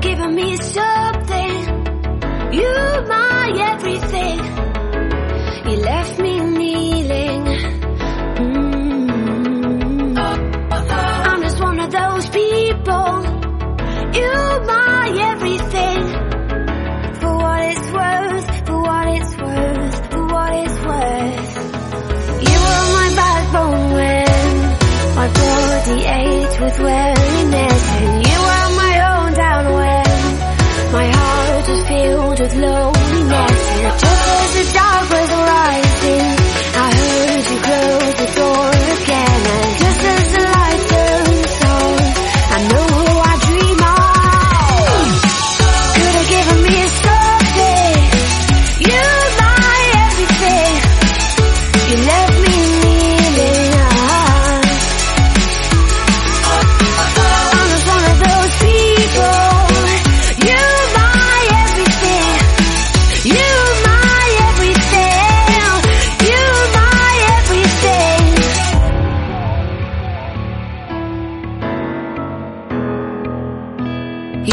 given me something. You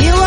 You